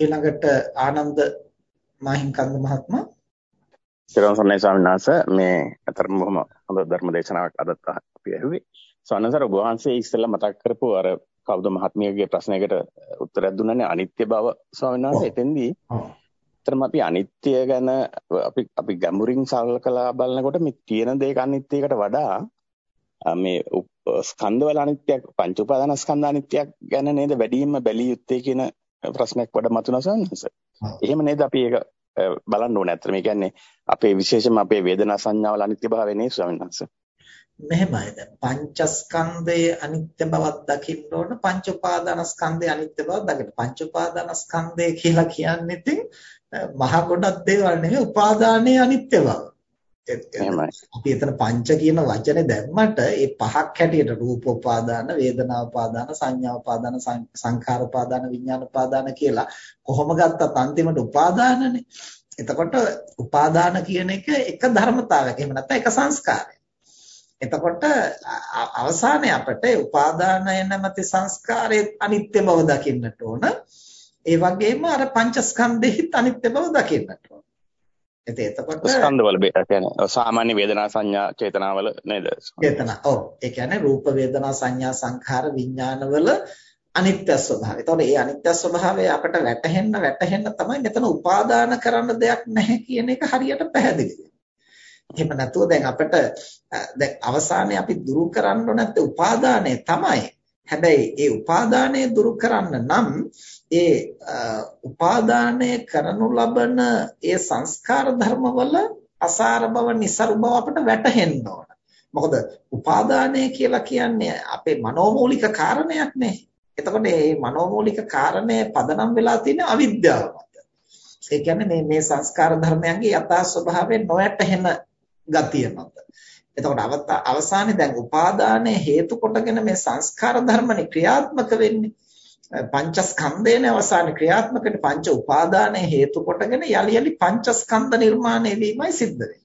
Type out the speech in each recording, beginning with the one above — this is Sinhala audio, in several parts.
ඊළඟට ආනන්ද මාහිම්කන්ද මහත්මයා. සිරන් සන්නයි ස්වාමීන් වහන්සේ මේ අතරම බොහොම හොඳ ධර්ම දේශනාවක් අදත් අපි ඇහුවේ. ස්වාමීන් ඔබ වහන්සේ ඉස්සෙල්ලා මතක් කරපු අර කවුද මහත්මියගේ ප්‍රශ්නයකට උත්තරයක් දුන්නනේ අනිත්‍ය බව ස්වාමීන් වහන්සේ එතෙන්දී. අතරම අපි අනිත්‍ය ගැන අපි අපි ගැඹුරින් සලකලා බලනකොට මේ තියෙන දේක අනිත්‍යයකට වඩා මේ ස්කන්ධවල අනිත්‍යයක් පංච උපාදාන ස්කන්ධ අනිත්‍යයක් ගැන නේද වැඩියෙන්ම බැලිය යුත්තේ කියන ප්‍රශ්නයක් වඩ මතුනසන්නස. එහෙම නේද අපි ඒක බලන්න ඕනේ. ඇත්තට මේ කියන්නේ අපේ විශේෂම අපේ වේදනා සංඥාවල අනිත්‍ය භාවය නේ ස්වාමීන් වහන්සේ. මෙහෙමයි දැන් පංචස්කන්ධයේ අනිත්‍ය බවක් දකින්න ඕන පංච උපාදානස්කන්ධයේ අනිත්‍ය බවක් දකින්න. පංච උපාදානස්කන්ධය කියලා කියන්නේ ඉතින් මහ ගොඩක් දේවල් නෙමෙයි උපාදානයේ අනිත්‍ය බව. අපි එතන පංච කියන වචනේ දැම්මට ඒ පහක් හැටියට රූප උපාදාන, වේදනා උපාදාන, සංඥා උපාදාන, සංඛාර උපාදාන, විඥාන උපාදාන කියලා කොහොම ගත්තත් අන්තිමට උපාදානනේ. එතකොට උපාදාන කියන එක එක ධර්මතාවයක්. එහෙම නැත්නම් එක සංස්කාරයක්. එතකොට අවසානයේ අපට උපාදානය නැමැති සංස්කාරයේ අනිත්‍ය බව දකින්නට ඕන. ඒ වගේම අර පංචස්කන්ධෙහිත් අනිත්‍ය බව දකින්නට ඕන. ඉතින් එතකොට ස්කන්ධවල කියන්නේ සාමාන්‍ය වේදනා සංඥා චේතනාවල නේද? චේතනා. ඔව්. ඒ කියන්නේ රූප වේදනා සංඥා සංඛාර විඥානවල අනිත්‍ය ස්වභාවය. එතකොට මේ අනිත්‍ය ස්වභාවය අපට වැටහෙන්න වැටහෙන්න තමයි මෙතන උපාදාන කරන්න දෙයක් නැහැ කියන එක හරියට පැහැදිලි එහෙම නැතුව දැන් අපිට දැන් අවසානයේ අපි දුරු කරන්න නැත්te උපාදානය තමයි. හැබැයි ඒ උපාදානය දුරු කරන්න නම් ඒ උපාදානය කරනු ලබන ඒ සංස්කාර ධර්මවල අසාර බව નિසරු බව අපිට වැටහෙන්න ඕන. මොකද උපාදානය කියලා කියන්නේ අපේ මනෝමූලික කාරණයක් නේ. එතකොට මේ මනෝමූලික කාරණය පදනම් වෙලා තියෙන අවිද්‍යාව මත. ඒ කියන්නේ මේ මේ සංස්කාර ධර්මයන්ගේ යථා ස්වභාවය නොයැටහෙන ගතිය මත. එතකොට අවසානයේ දැන් උපාදානය හේතු කොටගෙන මේ සංස්කාර ධර්මනේ ක්‍රියාත්මක වෙන්නේ. පංචස්කන්ධයනේ අවසානයේ ක්‍රියාත්මකනේ පංච උපාදානයේ හේතු කොටගෙන යලි යලි පංචස්කන්ධ නිර්මාණය වීමයි සිද්ධ වෙන්නේ.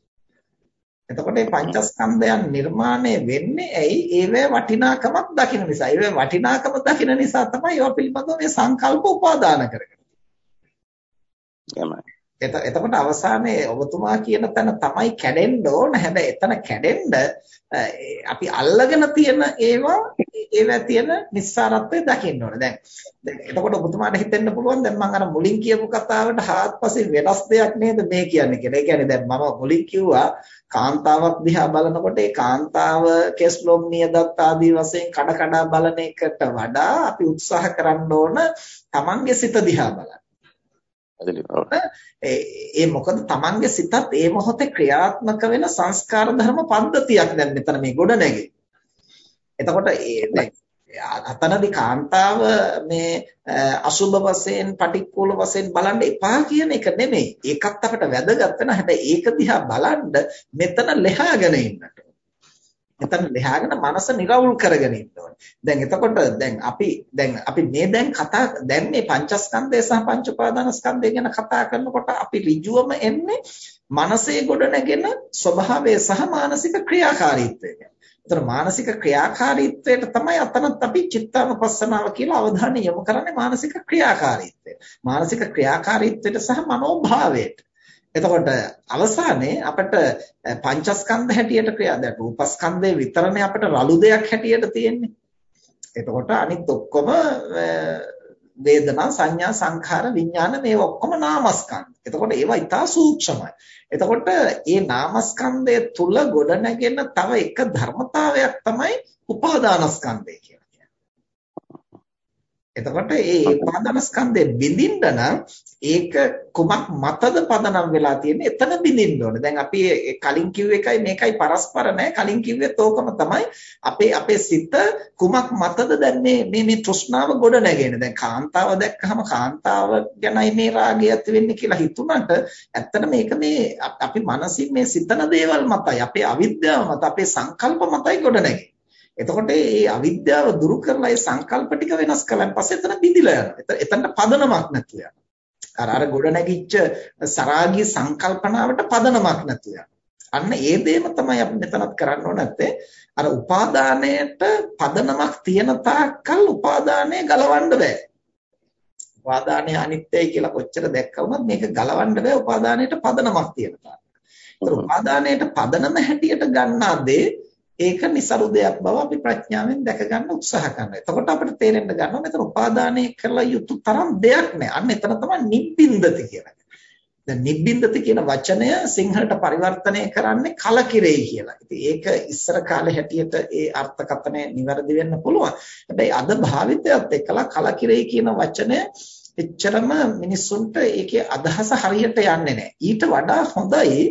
එතකොට මේ පංචස්කන්ධයන් නිර්මාණය වෙන්නේ ඇයි? ඒවේ වටිනාකමක් දකින්න නිසා. ඒවේ වටිනාකම දකින්න නිසා තමයි ඒවා පිළිබඳව මේ සංකල්ප උපාදාන කරගන්නේ. එහෙමයි. එතකොට අවසානයේ ඔබතුමා කියන තැන තමයි කැඩෙන්න ඕන. හැබැයි එතන කැඩෙන්න අපි අල්ලගෙන තියෙන ඒවා ඒවා තියෙන නිස්සාරත්වය දකින්න ඕන. දැන් එතකොට ඔබතුමාට හිතෙන්න පුළුවන් දැන් මම අර මුලින් කියපු කතාවට හාත්පසින් වෙනස් දෙයක් නේද මේ කියන්නේ කියලා. ඒ කියන්නේ දැන් මම මුලින් කිව්වා කාන්තාවක් දිහා බලනකොට ඒ කාන්තාව කෙස්ලොම් නියදත් ආදී වශයෙන් කඩ කඩ බලන එකට වඩා අපි උත්සාහ කරන්න ඕන තමන්ගේ සිත දිහා බලන්න. ඒ මොකද තමන්ගේ සිතත් ඒ මොහොතේ ක්‍රියාත්මක වෙන සංස්කාර ධර්ම පද්ධතියක් දැන් මෙතන මේ ගොඩ නැගෙන්නේ. එතකොට ඒ දැන් අතනදී කාන්තාව මේ අසුබ වශයෙන් පටික්කුල වශයෙන් බලන්න එපා කියන එක නෙමෙයි. ඒකත් අපිට වැදගත් වෙන හැබැයි ඒක දිහා බලන්න මෙතන ලෙහාගෙන ඉන්නට. එතන ලෙහාගෙන මනස නිරවුල් කරගෙන ඉන්න ඕනේ. දැන් එතකොට දැන් අපි දැන් අපි මේ දැන් කතා දැන් මේ පංචස්කන්ධය සහ පංච උපාදානස්කන්ධය ගැන කතා කරනකොට අපි ඍජුවම එන්නේ මනසේ ගොඩනැගෙන ස්වභාවය සහ මානසික ක්‍රියාකාරීත්වය ගැන. එතන මානසික ක්‍රියාකාරීත්වයට තමයි අතනත් අපි චිත්තානුපස්සනාව කියලා අවධානය යොමු කරන්නේ මානසික ක්‍රියාකාරීත්වය. මානසික ක්‍රියාකාරීත්වයට සහ මනෝභාවයට. එතකොට අවසානයේ අපිට පංචස්කන්ධ හැටියට ක්‍රියා දැන් රූපස්කන්ධේ විතරනේ අපිට රළු දෙයක් හැටියට තියෙන්නේ. එතකොට අනිත් ඔක්කොම වේදනා සංඥා සංඛාර විඥාන මේ ඔක්කොම නාමස්කන්ධ. එතකොට ඒවා ඊටා සූක්ෂමයි. එතකොට මේ නාමස්කන්ධය තුල ගොඩනැගෙන තව එක ධර්මතාවයක් තමයි උපාදානස්කන්ධය කියන්නේ. එතකොට මේ උපාදානස්කන්ධය බිඳින්න නම් ඒක කුමක් මතද පදනම් වෙලා තියෙන්නේ එතන බිඳින්න ඕනේ. දැන් අපි කලින් කිව්ව එකයි මේකයි පරස්පර නැහැ. කලින් කිව්වෙත් ඕකම තමයි. අපේ අපේ සිත කුමක් මතද දැන් මේ මේ මේ තෘෂ්ණාව ගොඩ නැගෙන්නේ. දැන් කාන්තාව දැක්කහම කාන්තාව ගැනයි මේ රාගය ඇති වෙන්නේ කියලා හිතුණාට ඇත්තට මේක මේ අපි මනසින් මේ සිතන දේවල් මතයි. අපේ අවිද්‍යාව මත අපේ සංකල්ප මතයි ගොඩ නැගෙන්නේ. එතකොට මේ අවිද්‍යාව දුරු කරලා ඒ සංකල්ප ටික වෙනස් කළාන් පස්සේ එතන බිඳිලා යනවා. එතනට පදනමක් නැතු යනවා. අර අර ගොඩ නැගිච්ච සරාගී සංකල්පනාවට පදනමක් නැතු යනවා. අන්න ඒ දෙයම තමයි අපි මෙතනත් කරන්න ඕන නැත්තේ අර උපාදානයට පදනමක් තියෙන තාක්කල් උපාදානය ගලවන්න බෑ. උපාදානය අනිත්‍යයි කියලා කොච්චර දැක්ක වුණත් මේක ගලවන්න බෑ උපාදානයට පදනමක් තියෙන තාක්. ඒතර උපාදානයට පදනම හැටියට ගන්නා දේ ඒක નિසරු දෙයක් බව අපි ප්‍රඥාවෙන් දැක ගන්න උත්සාහ කරනවා. එතකොට අපිට තේරෙන්න ගන්නවා මෙතන උපාදානය කරලා යුතු තරම් දෙයක් නෑ. අන්න එතන තමයි නිබ්බින්දති කියලා. දැන් නිබ්බින්දති කියන වචනය සිංහලට පරිවර්තනය කරන්නේ කලකිරෙයි කියලා. ඉතින් ඒක ඉස්සර කාලේ හැටියට ඒ අර්ථකථනය නිවැරදි වෙන්න පුළුවන්. හැබැයි අද භාවිතයත් එක්කලා කලකිරෙයි කියන වචනය එච්චරම මිනිස්සුන්ට ඒකේ අදහස හරියට යන්නේ නැහැ. ඊට වඩා හොඳයි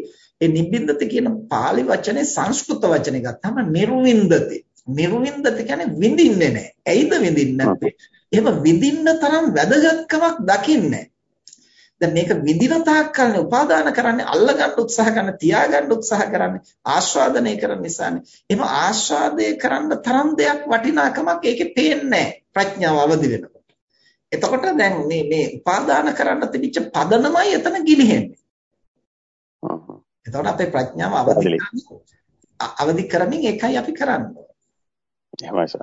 ඒ නිබ්බින්දති කියන pāli වචනේ සංස්කෘත වචනේ ගත්තාම නිර්වින්දති. නිර්වින්දති කියන්නේ විඳින්නේ නැහැ. ඇයිද විඳින්නේ නැත්තේ? එහෙම විඳින්න තරම් වැදගත්කමක් දකින්නේ දැන් මේක විඳින තාක් කල්නේ උපාදාන කරන්නේ අල්ලගන්න උත්සාහ කරන තියාගන්න උත්සාහ කරන්නේ ආස්වාදනය කරන නිසානේ. එහෙම ආස්වාදේ කරන්න තරම් දෙයක් වටිනාකමක් ඒකේ පේන්නේ ප්‍රඥාව අවදි වෙනකොට. එතකොට දැන් මේ මේ උපාදාන කරන්න තිබිච්ච පදනමයි එතන ගිලිහෙන්නේ. එතකොට අපේ ප්‍රඥාව අවදි අවදි කරමින් ඒකයි අපි කරන්නේ. එහෙමයි සර්.